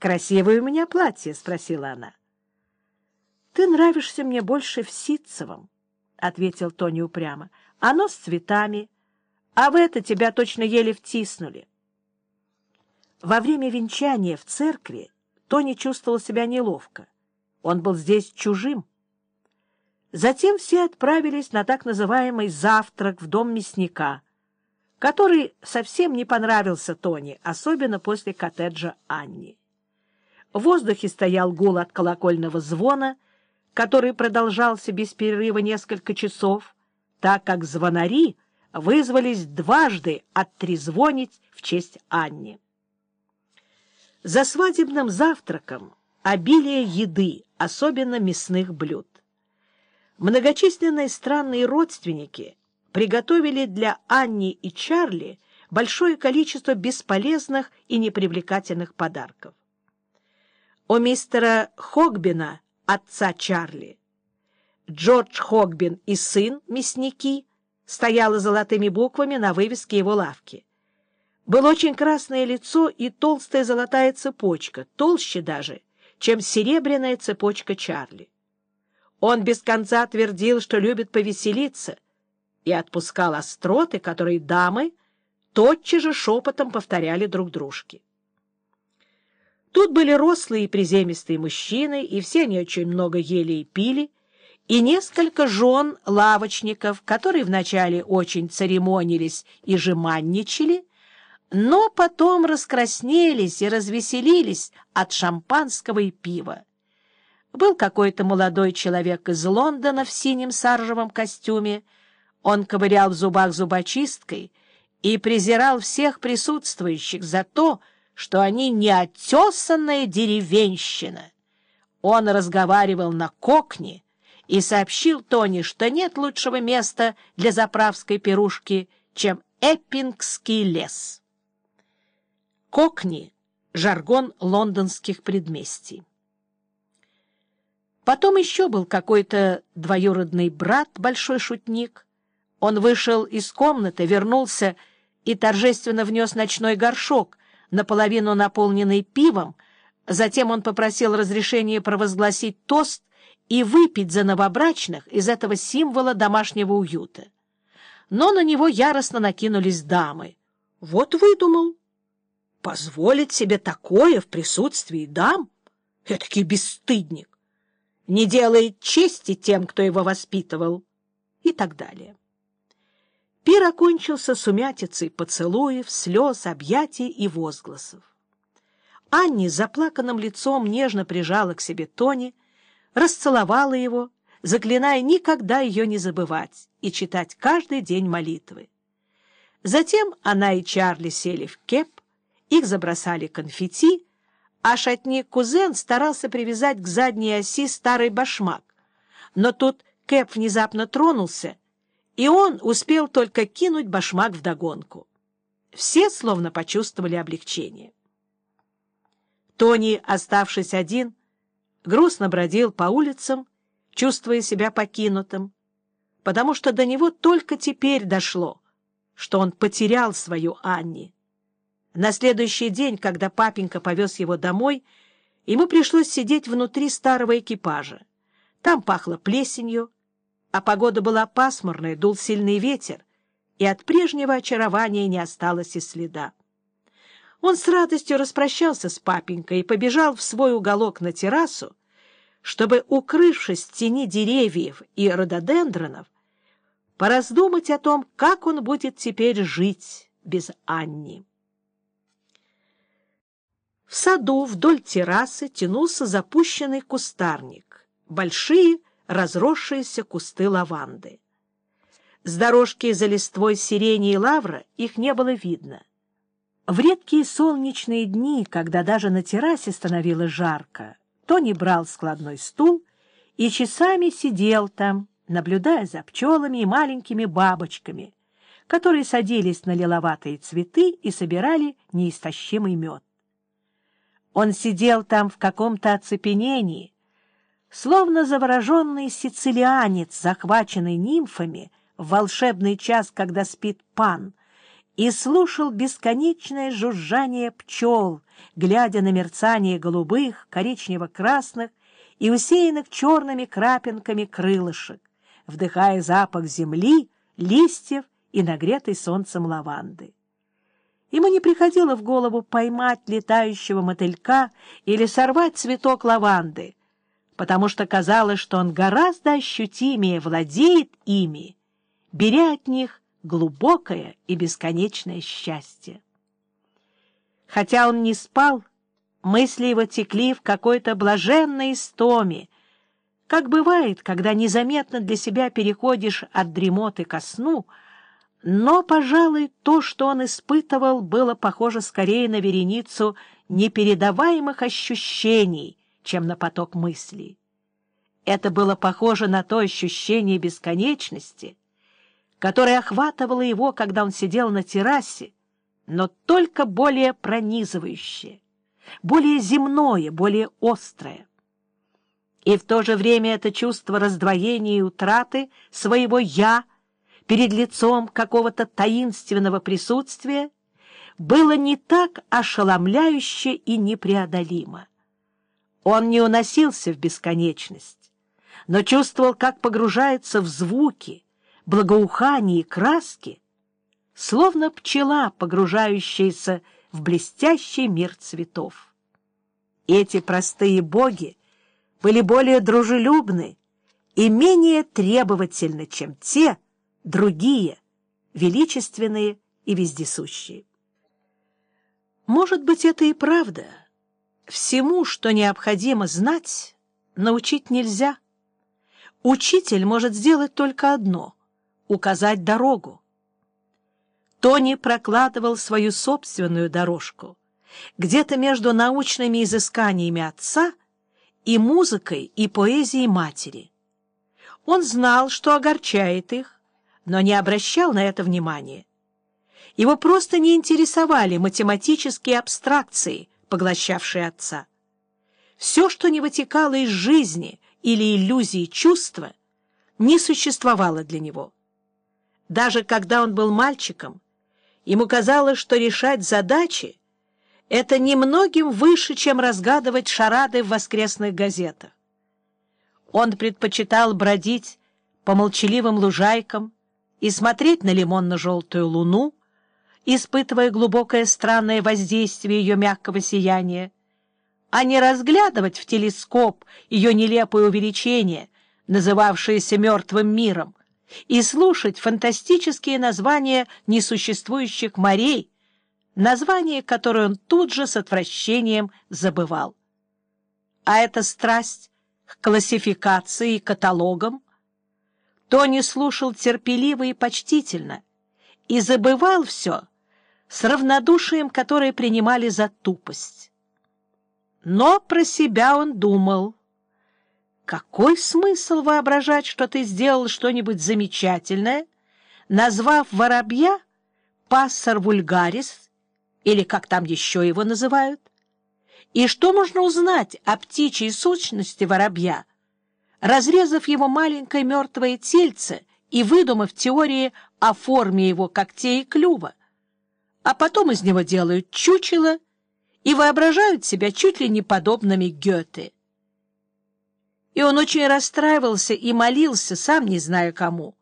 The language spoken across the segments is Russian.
красивое у меня платье? — спросила она. — Ты нравишься мне больше в ситцевом, — ответил Тони упрямо. — Оно с цветами, а в это тебя точно еле втиснули. Во время венчания в церкви Тони чувствовал себя неловко. Он был здесь чужим. Затем все отправились на так называемый завтрак в дом мясника, который совсем не понравился Тони, особенно после коттеджа Анни. В воздухе стоял гул от колокольного звона, который продолжался без перерыва несколько часов, так как звонари вызвались дважды оттрезвонить в честь Анни. За свадебным завтраком обилие еды, особенно мясных блюд. Многочисленные странные родственники приготовили для Анни и Чарли большое количество бесполезных и непривлекательных подарков. У мистера Хогбина, отца Чарли, Джордж Хогбин и сын, мясники, стояло золотыми буквами на вывеске его лавки. Было очень красное лицо и толстая золотая цепочка, толще даже, чем серебряная цепочка Чарли. Он без конца твердил, что любит повеселиться, и отпускал остроты, которые дамы тотчас же шепотом повторяли друг дружке. Тут были рослые и приземистые мужчины, и все они очень много ели и пили, и несколько жен лавочников, которые вначале очень церемонились и жеманничали, но потом раскраснелись и развеселились от шампанского и пива. Был какой-то молодой человек из Лондона в синем саржевом костюме. Он ковырял в зубах зубочисткой и презирал всех присутствующих за то, что они неотесанная деревенщина. Он разговаривал на кокне и сообщил Тони, что нет лучшего места для заправской пирушки, чем Эппингский лес. Кокни — жаргон лондонских предместий. Потом еще был какой-то двоюродный брат, большой шутник. Он вышел из комнаты, вернулся и торжественно внес ночной горшок, наполовину наполненный пивом. Затем он попросил разрешения провозгласить тост и выпить за новобрачных из этого символа домашнего уюта. Но на него яростно накинулись дамы. Вот выдумал. Позволить себе такое в присутствии дам? Этакий бесстыдник не делает чести тем, кто его воспитывал, и так далее. Пир окончился сумятицей поцелуев, слез, объятий и возгласов. Анни с заплаканным лицом нежно прижала к себе Тони, расцеловала его, заклиная никогда ее не забывать и читать каждый день молитвы. Затем она и Чарли сели в кеп, их забросали конфетти, а шатник-кузен старался привязать к задней оси старый башмак. Но тут Кэп внезапно тронулся, и он успел только кинуть башмак вдогонку. Все словно почувствовали облегчение. Тони, оставшись один, грустно бродил по улицам, чувствуя себя покинутым, потому что до него только теперь дошло, что он потерял свою Анни. На следующий день, когда папенька повез его домой, ему пришлось сидеть внутри старого экипажа. Там пахло плесенью, а погода была пасмурная, дул сильный ветер, и от прежнего очарования не осталось и следа. Он с радостью распрощался с папенькой и побежал в свой уголок на террасу, чтобы, укрывшись в тени деревьев и рододендронов, пораздумать о том, как он будет теперь жить без Анни. В саду вдоль террасы тянулся запущенный кустарник, большие разросшиеся кусты лаванды. С дорожки за листвой сирени и лавра их не было видно. В редкие солнечные дни, когда даже на террасе становилось жарко, Тони брал складной стул и часами сидел там, наблюдая за пчелами и маленькими бабочками, которые садились на лиловатые цветы и собирали неистощимый мед. Он сидел там в каком-то оцепенении, словно завороженный сицилианец, захваченный нимфами в волшебный час, когда спит пан, и слушал бесконечное жужжание пчел, глядя на мерцание голубых, коричнево-красных и усеянных черными крапинками крылышек, вдыхая запах земли, листьев и нагретой солнцем лаванды. Ему не приходило в голову поймать летающего мотылька или сорвать цветок лаванды, потому что казалось, что он гораздо ощутимее владеет ими, беря от них глубокое и бесконечное счастье. Хотя он не спал, мысли его текли в какой-то блаженной истоме, как бывает, когда незаметно для себя переходишь от дремоты ко сну — но, пожалуй, то, что он испытывал, было похоже скорее на вереницу непередаваемых ощущений, чем на поток мыслей. Это было похоже на то ощущение бесконечности, которое охватывало его, когда он сидел на террасе, но только более пронизывающее, более земное, более острое. И в то же время это чувство раздвоения и утраты своего «я» перед лицом какого-то таинственного присутствия было не так ошеломляюще и непреодолимо. Он не уносился в бесконечность, но чувствовал, как погружается в звуки, благоухание и краски, словно пчела, погружающаяся в блестящий мир цветов. Эти простые боги были более дружелюбны и менее требовательны, чем те, другие, величественные и вездесущие. Может быть, это и правда. Всему, что необходимо знать, научить нельзя. Учитель может сделать только одно — указать дорогу. Тони прокладывал свою собственную дорожку, где-то между научными изысканиями отца и музыкой и поэзией матери. Он знал, что огорчает их, но не обращал на это внимания. Его просто не интересовали математические абстракции, поглощавшие отца. Все, что не вытекало из жизни или иллюзии чувства, не существовало для него. Даже когда он был мальчиком, ему казалось, что решать задачи — это немногим выше, чем разгадывать шарады в воскресных газетах. Он предпочитал бродить по молчаливым лужайкам, и смотреть на лимонно-желтую луну, испытывая глубокое странное воздействие ее мягкого сияния, а не разглядывать в телескоп ее нелепое увеличение, называвшееся мертвым миром, и слушать фантастические названия несуществующих морей, названия, которые он тут же с отвращением забывал. А эта страсть к классификации и каталогам Тони слушал терпеливо и почтительно и забывал все с равнодушием, которое принимали за тупость. Но про себя он думал. Какой смысл воображать, что ты сделал что-нибудь замечательное, назвав воробья пассор вульгарис, или как там еще его называют? И что можно узнать о птичьей сущности воробья, разрезав его маленькое мертвое тельце и выдумав теории о форме его когтей и клюва, а потом из него делают чучело и воображают себя чуть ли не подобными Гёте. И он очень расстраивался и молился, сам не зная кому.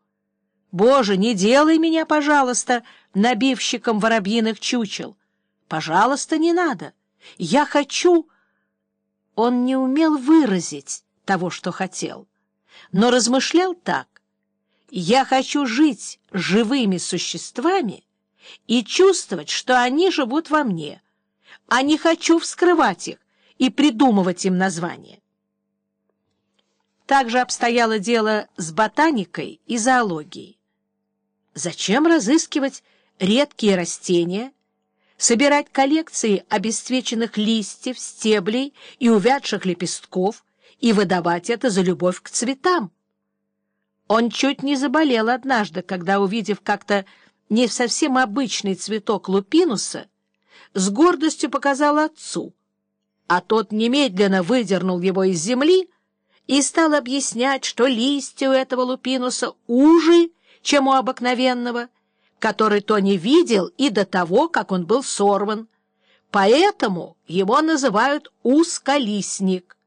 «Боже, не делай меня, пожалуйста, набивщиком воробьиных чучел! Пожалуйста, не надо! Я хочу...» Он не умел выразить того, что хотел, но размышлял так. «Я хочу жить живыми существами и чувствовать, что они живут во мне, а не хочу вскрывать их и придумывать им названия». Также обстояло дело с ботаникой и зоологией. Зачем разыскивать редкие растения, собирать коллекции обесцвеченных листьев, стеблей и увядших лепестков, и выдавать это за любовь к цветам. Он чуть не заболел однажды, когда, увидев как-то не совсем обычный цветок лупинуса, с гордостью показал отцу, а тот немедленно выдернул его из земли и стал объяснять, что листья у этого лупинуса уже, чем у обыкновенного, который Тони видел и до того, как он был сорван. Поэтому его называют узколистник.